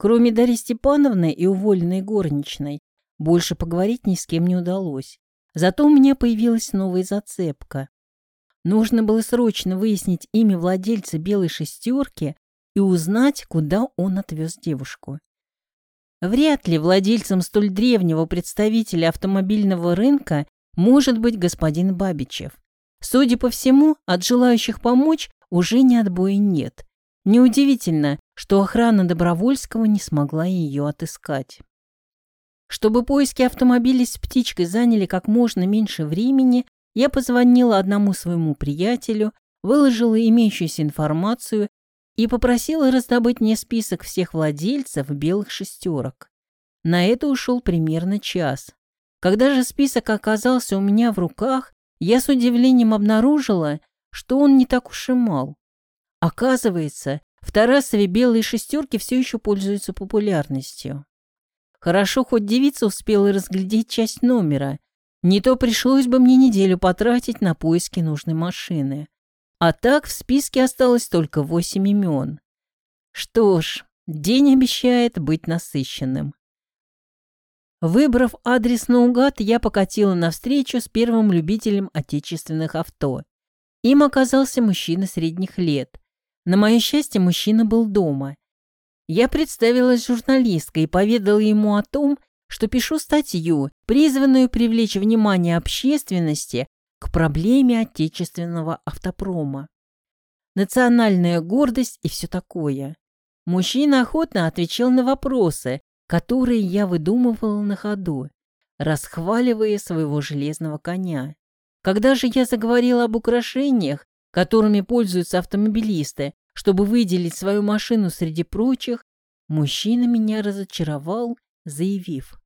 Кроме Дарьи Степановны и уволенной горничной, больше поговорить ни с кем не удалось. Зато у меня появилась новая зацепка. Нужно было срочно выяснить имя владельца белой шестерки и узнать, куда он отвез девушку. Вряд ли владельцем столь древнего представителя автомобильного рынка может быть господин Бабичев. Судя по всему, от желающих помочь уже ни отбоя нет. Неудивительно, что охрана Добровольского не смогла ее отыскать. Чтобы поиски автомобиля с птичкой заняли как можно меньше времени, я позвонила одному своему приятелю, выложила имеющуюся информацию и попросила раздобыть мне список всех владельцев белых шестерок. На это ушел примерно час. Когда же список оказался у меня в руках, я с удивлением обнаружила, что он не так уж и мал. Оказывается, в Тарасове белые шестерки все еще пользуются популярностью. Хорошо, хоть девица успела разглядеть часть номера. Не то пришлось бы мне неделю потратить на поиски нужной машины. А так в списке осталось только восемь имен. Что ж, день обещает быть насыщенным. Выбрав адрес наугад, я покатила навстречу с первым любителем отечественных авто. Им оказался мужчина средних лет. На мое счастье, мужчина был дома. Я представилась журналисткой и поведала ему о том, что пишу статью, призванную привлечь внимание общественности к проблеме отечественного автопрома. Национальная гордость и все такое. Мужчина охотно отвечал на вопросы, которые я выдумывала на ходу, расхваливая своего железного коня. Когда же я заговорила об украшениях, которыми пользуются автомобилисты, чтобы выделить свою машину среди прочих, мужчина меня разочаровал, заявив.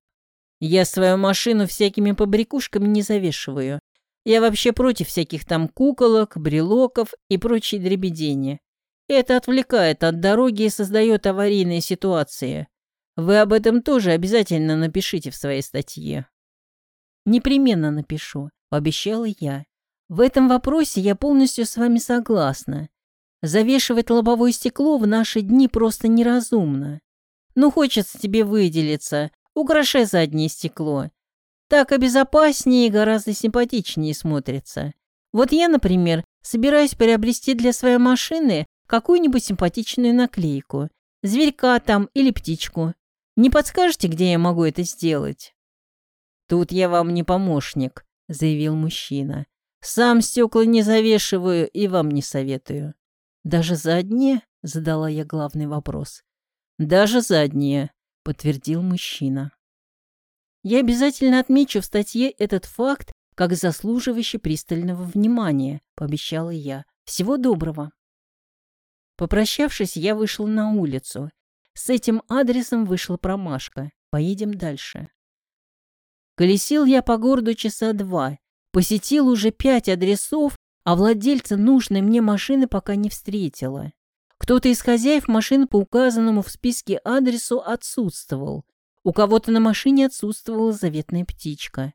«Я свою машину всякими побрякушками не завешиваю. Я вообще против всяких там куколок, брелоков и прочей дребедения. Это отвлекает от дороги и создает аварийные ситуации. Вы об этом тоже обязательно напишите в своей статье. Непременно напишу, пообещала я. В этом вопросе я полностью с вами согласна. Завешивать лобовое стекло в наши дни просто неразумно. Ну, хочется тебе выделиться, украшай заднее стекло. Так и безопаснее и гораздо симпатичнее смотрится. Вот я, например, собираюсь приобрести для своей машины какую-нибудь симпатичную наклейку. Зверька там или птичку. Не подскажете, где я могу это сделать?» «Тут я вам не помощник», — заявил мужчина. «Сам стекла не завешиваю и вам не советую». «Даже задние?» — задала я главный вопрос. «Даже задние», — подтвердил мужчина. Я обязательно отмечу в статье этот факт как заслуживающий пристального внимания, пообещала я. Всего доброго. Попрощавшись, я вышла на улицу. С этим адресом вышла промашка. Поедем дальше. Колесил я по городу часа два. Посетил уже пять адресов, а владельца нужной мне машины пока не встретила. Кто-то из хозяев машины по указанному в списке адресу отсутствовал. У кого-то на машине отсутствовала заветная птичка.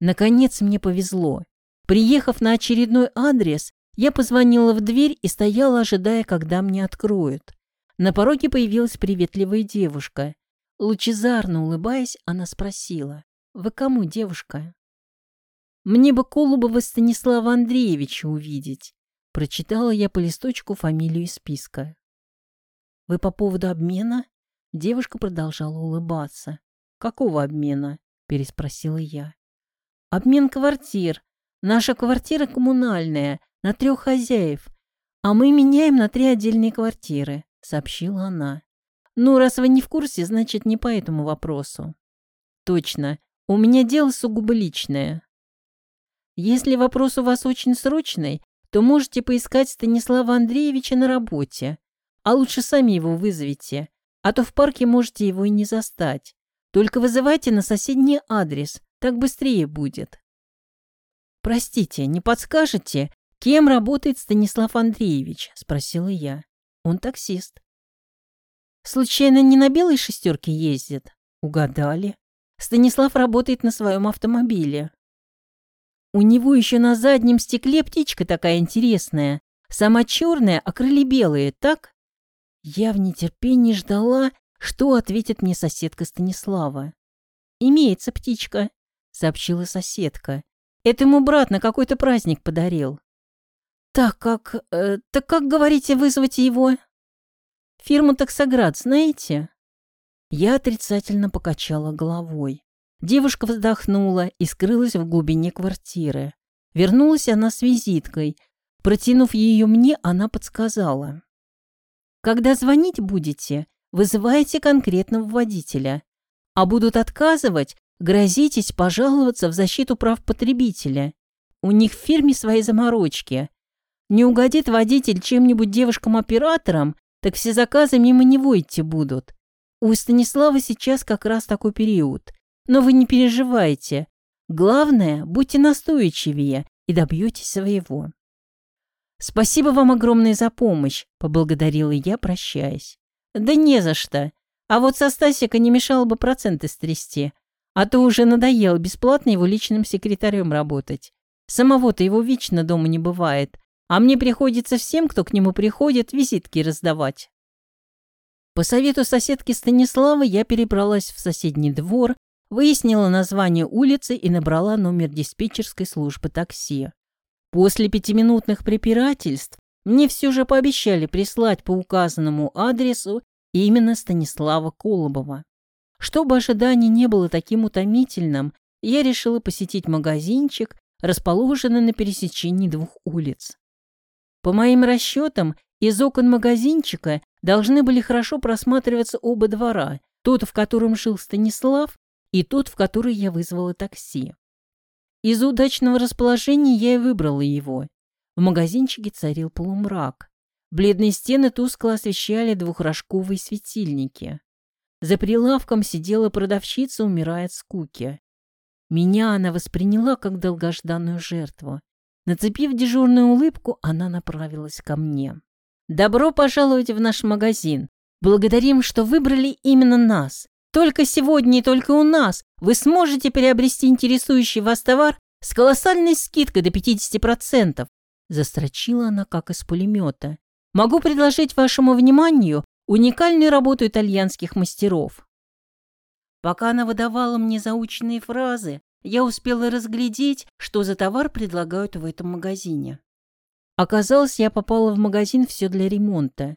Наконец мне повезло. Приехав на очередной адрес, я позвонила в дверь и стояла, ожидая, когда мне откроют. На пороге появилась приветливая девушка. Лучезарно улыбаясь, она спросила. «Вы кому, девушка?» «Мне бы Колубова Станислава Андреевича увидеть», прочитала я по листочку фамилию из списка. «Вы по поводу обмена?» Девушка продолжала улыбаться. «Какого обмена?» – переспросила я. «Обмен квартир. Наша квартира коммунальная, на трех хозяев, а мы меняем на три отдельные квартиры», – сообщила она. «Ну, раз вы не в курсе, значит, не по этому вопросу». «Точно. У меня дело сугубо личное». «Если вопрос у вас очень срочный, то можете поискать Станислава Андреевича на работе, а лучше сами его вызовите а то в парке можете его и не застать. Только вызывайте на соседний адрес, так быстрее будет. Простите, не подскажете, кем работает Станислав Андреевич? Спросила я. Он таксист. Случайно не на белой шестерке ездит? Угадали. Станислав работает на своем автомобиле. У него еще на заднем стекле птичка такая интересная. Сама черная, а крылья белые, так? Я в нетерпении ждала, что ответит мне соседка Станислава. «Имеется птичка», — сообщила соседка. «Это ему брат на какой-то праздник подарил». «Так как... Э, так как, говорите, вызвать его?» «Фирму «Таксоград» знаете?» Я отрицательно покачала головой. Девушка вздохнула и скрылась в глубине квартиры. Вернулась она с визиткой. Протянув ее мне, она подсказала. «Когда звонить будете, вызывайте конкретного водителя. А будут отказывать, грозитесь пожаловаться в защиту прав потребителя. У них в фирме свои заморочки. Не угодит водитель чем-нибудь девушкам-операторам, так все заказы мимо него идти будут. У Станислава сейчас как раз такой период. Но вы не переживайте. Главное, будьте настойчивее и добьетесь своего. «Спасибо вам огромное за помощь», — поблагодарила я, прощаясь. «Да не за что. А вот со Стасика не мешало бы проценты стрясти. А то уже надоело бесплатно его личным секретарем работать. Самого-то его вечно дома не бывает, а мне приходится всем, кто к нему приходит, визитки раздавать». По совету соседки Станиславы я перебралась в соседний двор, выяснила название улицы и набрала номер диспетчерской службы такси. После пятиминутных препирательств мне все же пообещали прислать по указанному адресу именно Станислава Колобова. Чтобы ожидание не было таким утомительным, я решила посетить магазинчик, расположенный на пересечении двух улиц. По моим расчетам, из окон магазинчика должны были хорошо просматриваться оба двора, тот, в котором жил Станислав, и тот, в который я вызвала такси. Из удачного расположения я и выбрала его. В магазинчике царил полумрак. Бледные стены тускло освещали двухрожковые светильники. За прилавком сидела продавщица, умирая от скуки. Меня она восприняла как долгожданную жертву. Нацепив дежурную улыбку, она направилась ко мне. «Добро пожаловать в наш магазин. Благодарим, что выбрали именно нас. Только сегодня и только у нас вы сможете приобрести интересующий вас товар с колоссальной скидкой до 50%. Застрочила она, как из пулемета. Могу предложить вашему вниманию уникальную работу итальянских мастеров. Пока она выдавала мне заученные фразы, я успела разглядеть, что за товар предлагают в этом магазине. Оказалось, я попала в магазин все для ремонта.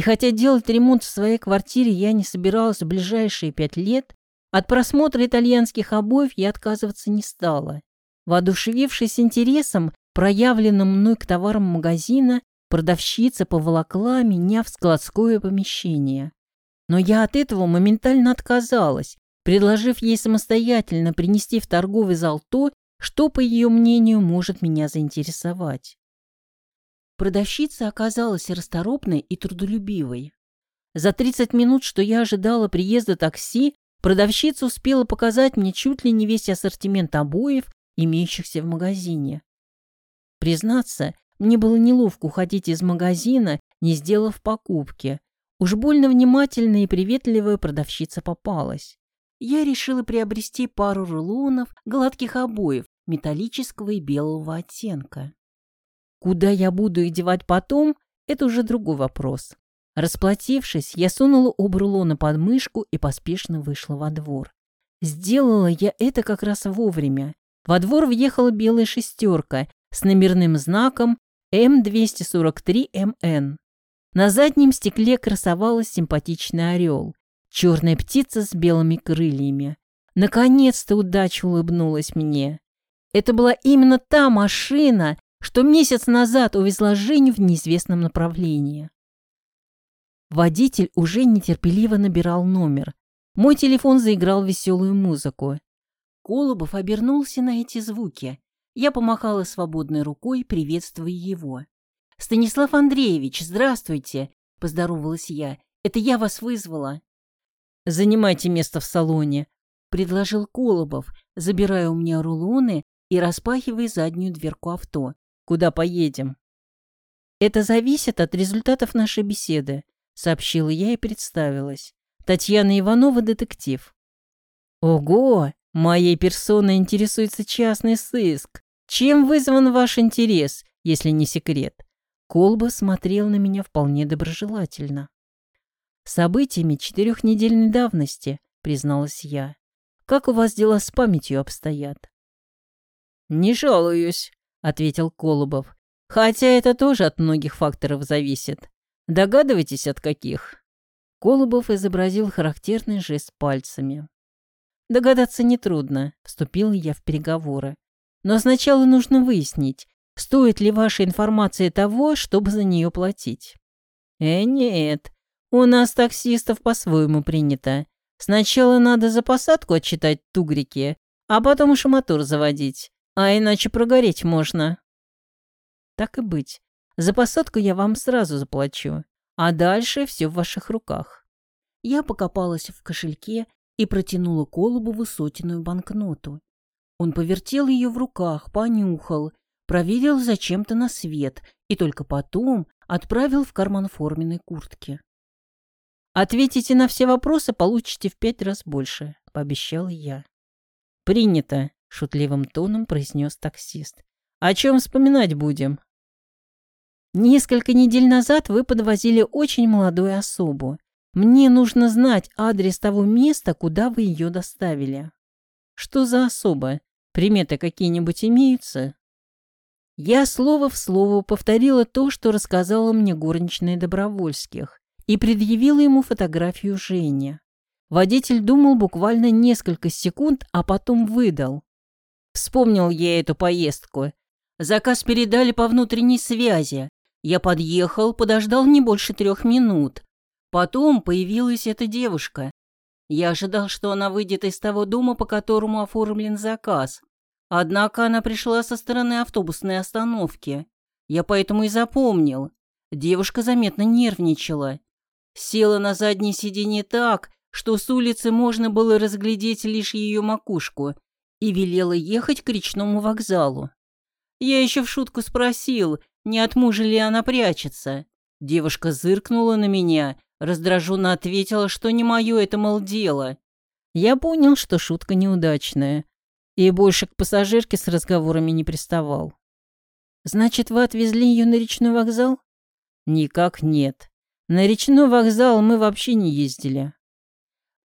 И хотя делать ремонт в своей квартире я не собиралась в ближайшие пять лет, от просмотра итальянских обоев я отказываться не стала. Воодушевившись интересом, проявленным мной к товарам магазина, продавщица поволокла меня в складское помещение. Но я от этого моментально отказалась, предложив ей самостоятельно принести в торговый зал то, что, по ее мнению, может меня заинтересовать. Продавщица оказалась расторопной и трудолюбивой. За 30 минут, что я ожидала приезда такси, продавщица успела показать мне чуть ли не весь ассортимент обоев, имеющихся в магазине. Признаться, мне было неловко уходить из магазина, не сделав покупки. Уж больно внимательная и приветливая продавщица попалась. Я решила приобрести пару рулонов гладких обоев металлического и белого оттенка. Куда я буду их девать потом, это уже другой вопрос. Расплатившись, я сунула оба рулона под мышку и поспешно вышла во двор. Сделала я это как раз вовремя. Во двор въехала белая шестерка с номерным знаком М243МН. На заднем стекле красовалась симпатичный орел. Черная птица с белыми крыльями. Наконец-то удача улыбнулась мне. Это была именно та машина, что месяц назад увезла Женю в неизвестном направлении. Водитель уже нетерпеливо набирал номер. Мой телефон заиграл веселую музыку. Колобов обернулся на эти звуки. Я помахала свободной рукой, приветствуя его. «Станислав Андреевич, здравствуйте!» – поздоровалась я. «Это я вас вызвала». «Занимайте место в салоне», – предложил Колобов, забирая у меня рулоны и распахивая заднюю дверку авто. Куда поедем?» «Это зависит от результатов нашей беседы», — сообщила я и представилась. «Татьяна Иванова, детектив». «Ого! Моей персоной интересуется частный сыск. Чем вызван ваш интерес, если не секрет?» Колба смотрел на меня вполне доброжелательно. Событиями четырехнедельной давности, призналась я. Как у вас дела с памятью обстоят? Не жалуюсь, ответил Колубов. Хотя это тоже от многих факторов зависит. Догадываетесь, от каких? Колубов изобразил характерный жест пальцами. Догадаться нетрудно, вступил я в переговоры. Но сначала нужно выяснить, стоит ли ваша информация того, чтобы за нее платить. Э, нет, у нас таксистов по-своему принято. Сначала надо за посадку отчитать тугрики, а потом уж мотор заводить, а иначе прогореть можно. Так и быть. За посадку я вам сразу заплачу, а дальше все в ваших руках. Я покопалась в кошельке и протянула Колобу высотенную банкноту. Он повертел ее в руках, понюхал, проверил зачем-то на свет и только потом отправил в карман форменной куртки. «Ответите на все вопросы, получите в пять раз больше», — пообещал я. «Принято», — шутливым тоном произнес таксист. «О чем вспоминать будем?» «Несколько недель назад вы подвозили очень молодую особу. Мне нужно знать адрес того места, куда вы ее доставили». «Что за особа? Приметы какие-нибудь имеются?» Я слово в слово повторила то, что рассказала мне горничная Добровольских, и предъявила ему фотографию Жени. Водитель думал буквально несколько секунд, а потом выдал. Вспомнил я эту поездку. Заказ передали по внутренней связи. Я подъехал, подождал не больше трех минут. Потом появилась эта девушка. Я ожидал, что она выйдет из того дома, по которому оформлен заказ. Однако она пришла со стороны автобусной остановки. Я поэтому и запомнил. Девушка заметно нервничала. Села на заднее сиденье так, что с улицы можно было разглядеть лишь ее макушку, и велела ехать к речному вокзалу. Я еще в шутку спросил, не от мужа ли она прячется. Девушка зыркнула на меня, раздраженно ответила, что не мое это, мол, дело. Я понял, что шутка неудачная, и больше к пассажирке с разговорами не приставал. «Значит, вы отвезли ее на речной вокзал?» «Никак нет. На речной вокзал мы вообще не ездили».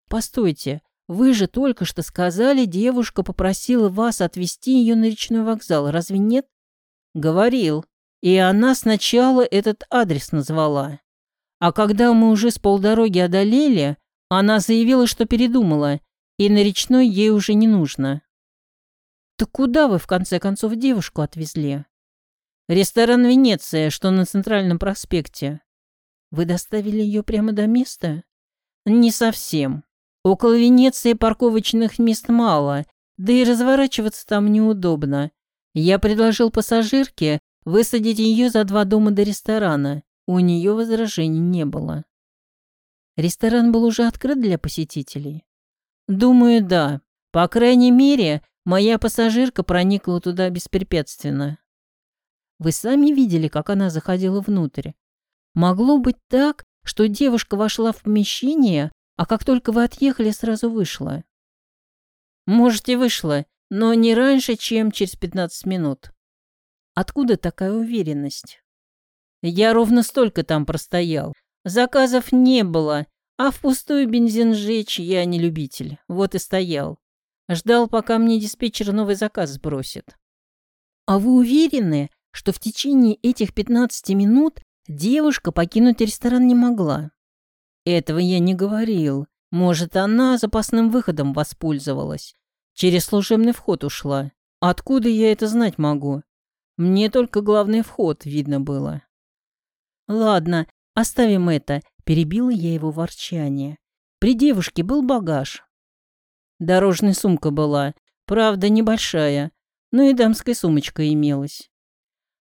«Постойте, вы же только что сказали, девушка попросила вас отвезти ее на речной вокзал, разве нет?» «Говорил. И она сначала этот адрес назвала. А когда мы уже с полдороги одолели, она заявила, что передумала, и на речной ей уже не нужно. «Так куда вы, в конце концов, девушку отвезли?» «Ресторан «Венеция», что на Центральном проспекте». «Вы доставили ее прямо до места?» «Не совсем. Около Венеции парковочных мест мало, да и разворачиваться там неудобно. Я предложил пассажирке высадить ее за два дома до ресторана. У нее возражений не было». «Ресторан был уже открыт для посетителей?» «Думаю, да. По крайней мере, Моя пассажирка проникла туда беспрепятственно. Вы сами видели, как она заходила внутрь. Могло быть так, что девушка вошла в помещение, а как только вы отъехали, сразу вышла. Можете, вышла, но не раньше, чем через 15 минут. Откуда такая уверенность? Я ровно столько там простоял. Заказов не было, а в пустую бензин жечь я не любитель. Вот и стоял. Ждал, пока мне диспетчер новый заказ сбросит. А вы уверены, что в течение этих 15 минут девушка покинуть ресторан не могла? Этого я не говорил. Может, она запасным выходом воспользовалась. Через служебный вход ушла. Откуда я это знать могу? Мне только главный вход видно было. Ладно, оставим это, перебила я его ворчание. При девушке был багаж, Дорожная сумка была, правда, небольшая, но и дамская сумочка имелась.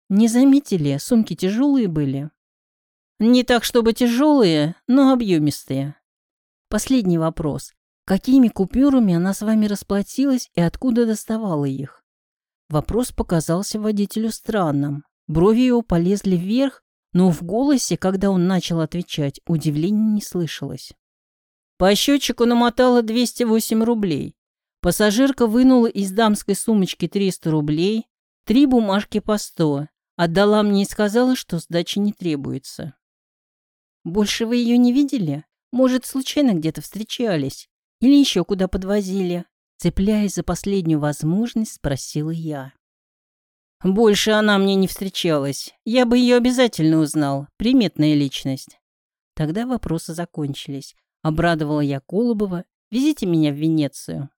Не заметили, сумки тяжелые были. Не так, чтобы тяжелые, но объемистые. Последний вопрос. Какими купюрами она с вами расплатилась и откуда доставала их? Вопрос показался водителю странным. Брови его полезли вверх, но в голосе, когда он начал отвечать, удивления не слышалось. По счетчику намотала 208 рублей. Пассажирка вынула из дамской сумочки 300 рублей, три бумажки по 100. Отдала мне и сказала, что сдачи не требуется. «Больше вы ее не видели?» Может, случайно где-то встречались? Или еще куда подвозили?» Цепляясь за последнюю возможность, спросила я. «Больше она мне не встречалась. Я бы ее обязательно узнал. Приметная личность». Тогда вопросы закончились. Обрадовала я Колобова. «Везите меня в Венецию».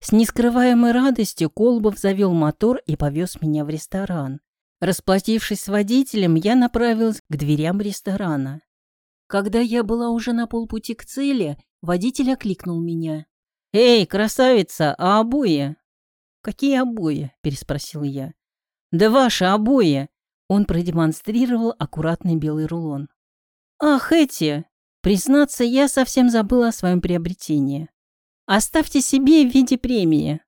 С нескрываемой радостью Колобов завел мотор и повез меня в ресторан. Расплатившись с водителем, я направилась к дверям ресторана. Когда я была уже на полпути к цели, водитель окликнул меня. «Эй, красавица, а обои?» «Какие обои?» – переспросил я. «Да ваши обои!» Он продемонстрировал аккуратный белый рулон. «Ах, эти! Признаться, я совсем забыла о своем приобретении. Оставьте себе в виде премии.